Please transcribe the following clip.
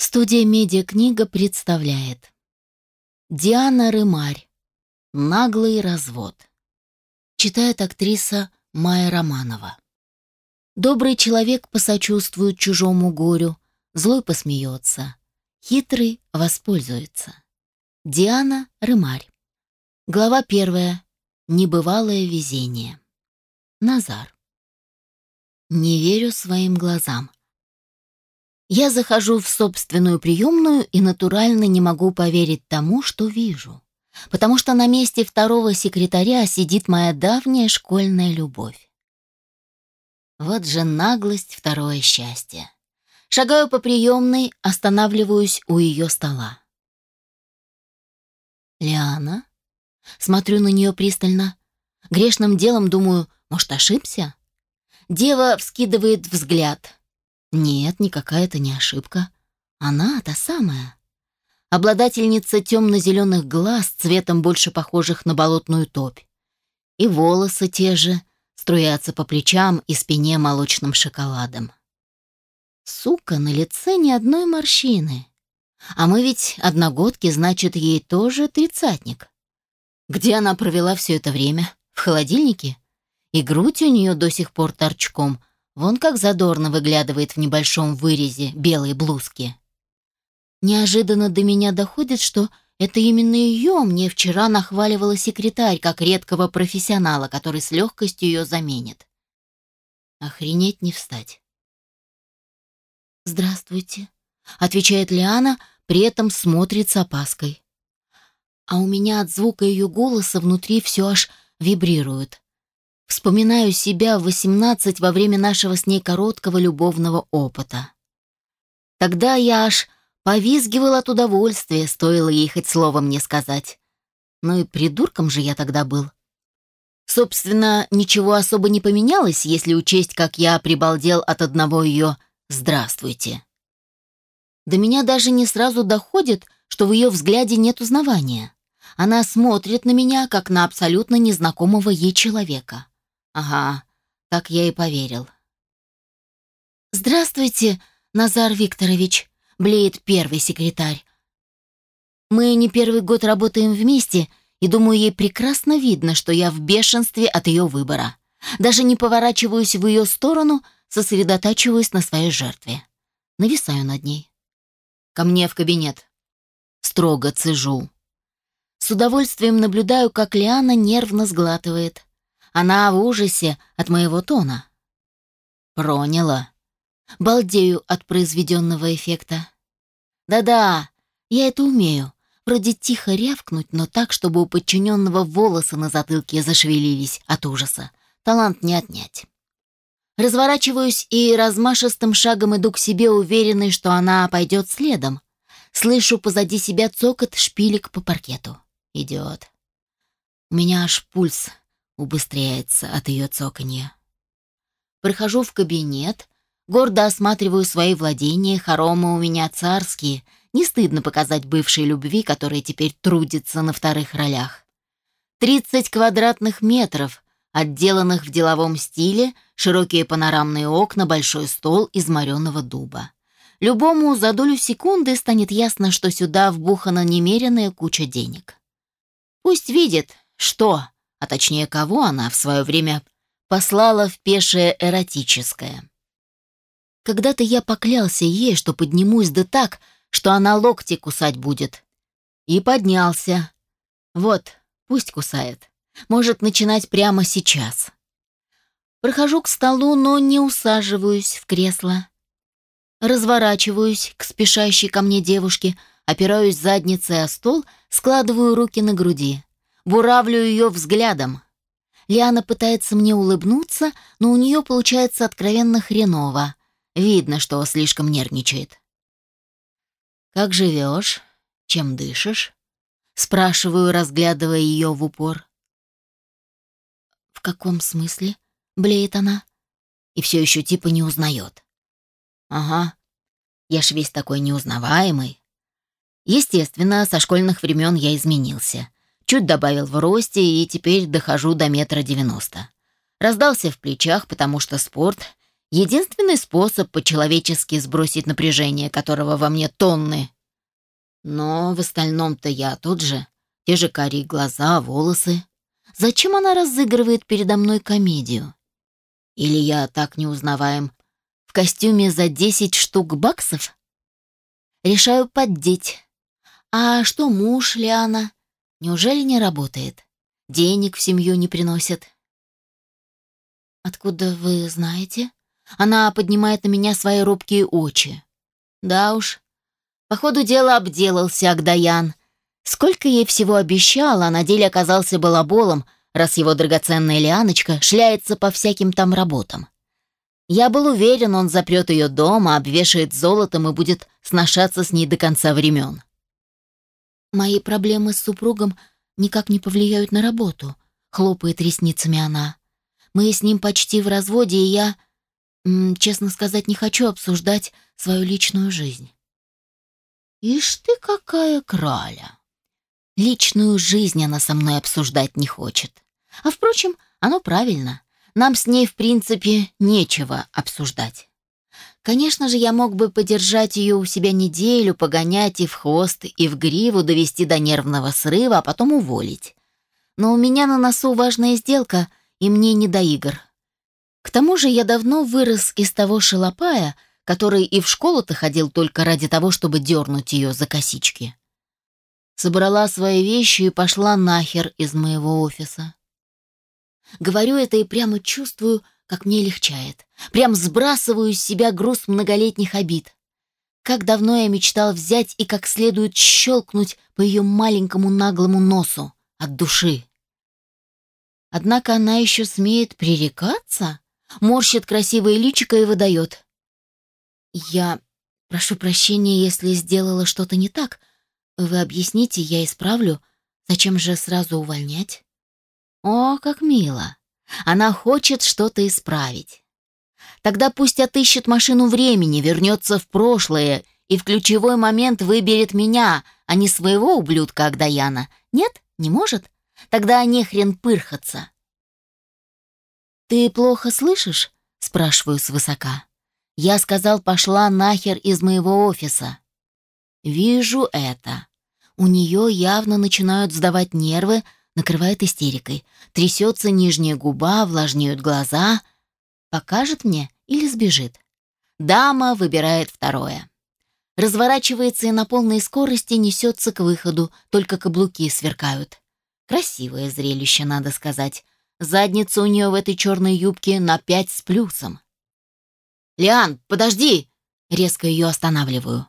Студия «Медиакнига» представляет Диана Рымарь «Наглый развод» Читает актриса Майя Романова Добрый человек посочувствует чужому горю, злой посмеется, хитрый воспользуется. Диана Рымарь Глава первая. Небывалое везение. Назар. Не верю своим глазам. Я захожу в собственную приемную и натурально не могу поверить тому, что вижу. Потому что на месте второго секретаря сидит моя давняя школьная любовь. Вот же наглость, второе счастье. Шагаю по приемной, останавливаюсь у ее стола. Лиана? Смотрю на нее пристально. Грешным делом думаю, может, ошибся? Дева вскидывает взгляд. Нет, никакая это не ошибка. Она та самая. Обладательница темно-зеленых глаз, цветом больше похожих на болотную топь. И волосы те же, струятся по плечам и спине молочным шоколадом. Сука, на лице ни одной морщины. А мы ведь одногодки, значит, ей тоже тридцатник. Где она провела все это время? В холодильнике? И грудь у нее до сих пор торчком, Вон как задорно выглядывает в небольшом вырезе белой блузки. Неожиданно до меня доходит, что это именно ее мне вчера нахваливала секретарь, как редкого профессионала, который с легкостью ее заменит. Охренеть не встать. «Здравствуйте», — отвечает Лиана, при этом смотрит с опаской. А у меня от звука ее голоса внутри все аж вибрирует. Вспоминаю себя в 18 во время нашего с ней короткого любовного опыта. Тогда я аж повизгивал от удовольствия, стоило ей хоть слово мне сказать. Ну и придурком же я тогда был. Собственно, ничего особо не поменялось, если учесть, как я прибалдел от одного ее «здравствуйте». До меня даже не сразу доходит, что в ее взгляде нет узнавания. Она смотрит на меня, как на абсолютно незнакомого ей человека. Ага, так я и поверил. «Здравствуйте, Назар Викторович», — блеет первый секретарь. «Мы не первый год работаем вместе, и, думаю, ей прекрасно видно, что я в бешенстве от ее выбора. Даже не поворачиваюсь в ее сторону, сосредотачиваюсь на своей жертве. Нависаю над ней. Ко мне в кабинет. Строго цежу. С удовольствием наблюдаю, как Лиана нервно сглатывает. Она в ужасе от моего тона. Проняла. Балдею от произведенного эффекта. Да-да, я это умею. Вроде тихо рявкнуть, но так, чтобы у подчиненного волосы на затылке зашевелились от ужаса. Талант не отнять. Разворачиваюсь и размашистым шагом иду к себе, уверенный, что она пойдет следом. Слышу позади себя цокот шпилек по паркету. Идет. У меня аж пульс убыстряется от ее цоканья. Прохожу в кабинет, гордо осматриваю свои владения, хоромы у меня царские, не стыдно показать бывшей любви, которая теперь трудится на вторых ролях. Тридцать квадратных метров, отделанных в деловом стиле, широкие панорамные окна, большой стол из мореного дуба. Любому за долю секунды станет ясно, что сюда вбухана немеренная куча денег. Пусть видит, что а точнее кого она в свое время послала в пешее эротическое. Когда-то я поклялся ей, что поднимусь да так, что она локти кусать будет. И поднялся. Вот, пусть кусает. Может начинать прямо сейчас. Прохожу к столу, но не усаживаюсь в кресло. Разворачиваюсь к спешащей ко мне девушке, опираюсь задницей о стол, складываю руки на груди буравлю ее взглядом. Лиана пытается мне улыбнуться, но у нее получается откровенно хреново. Видно, что слишком нервничает. «Как живешь? Чем дышишь?» Спрашиваю, разглядывая ее в упор. «В каком смысле?» — блеет она. И все еще типа не узнает. «Ага, я ж весь такой неузнаваемый». Естественно, со школьных времен я изменился. Чуть добавил в росте и теперь дохожу до метра девяносто. Раздался в плечах, потому что спорт Единственный способ по-человечески сбросить напряжение, которого во мне тонны. Но в остальном-то я тот же. Те же карие глаза, волосы. Зачем она разыгрывает передо мной комедию? Или я так неузнаваем в костюме за 10 штук баксов? Решаю поддеть. А что муж Лиана? Неужели не работает? Денег в семью не приносит? Откуда вы знаете? Она поднимает на меня свои робкие очи. Да уж. По ходу дела обделался Агдаян. Сколько ей всего обещал, а на деле оказался балаболом, раз его драгоценная Лианочка шляется по всяким там работам. Я был уверен, он запрет ее дома, обвешает золотом и будет сношаться с ней до конца времен. «Мои проблемы с супругом никак не повлияют на работу», — хлопает ресницами она. «Мы с ним почти в разводе, и я, честно сказать, не хочу обсуждать свою личную жизнь». «Ишь ты какая краля!» Личную жизнь она со мной обсуждать не хочет. А впрочем, оно правильно. Нам с ней, в принципе, нечего обсуждать. Конечно же, я мог бы подержать ее у себя неделю, погонять и в хвост, и в гриву, довести до нервного срыва, а потом уволить. Но у меня на носу важная сделка, и мне не до игр. К тому же я давно вырос из того шалопая, который и в школу-то ходил только ради того, чтобы дернуть ее за косички. Собрала свои вещи и пошла нахер из моего офиса. Говорю это и прямо чувствую, как мне легчает. Прям сбрасываю с себя груз многолетних обид. Как давно я мечтал взять и как следует щелкнуть по ее маленькому наглому носу от души. Однако она еще смеет пререкаться, морщит красивое личико и выдает. «Я прошу прощения, если сделала что-то не так. Вы объясните, я исправлю. Зачем же сразу увольнять?» О, как мило. Она хочет что-то исправить. Тогда пусть отыщет машину времени, вернется в прошлое и в ключевой момент выберет меня, а не своего ублюдка Агдаяна. Нет, не может? Тогда не хрен пырхаться. «Ты плохо слышишь?» — спрашиваю свысока. Я сказал, пошла нахер из моего офиса. Вижу это. У нее явно начинают сдавать нервы, накрывает истерикой. Трясется нижняя губа, влажнеют глаза. Покажет мне или сбежит? Дама выбирает второе. Разворачивается и на полной скорости несется к выходу, только каблуки сверкают. Красивое зрелище, надо сказать. Задница у нее в этой черной юбке на пять с плюсом. «Лиан, подожди!» Резко ее останавливаю.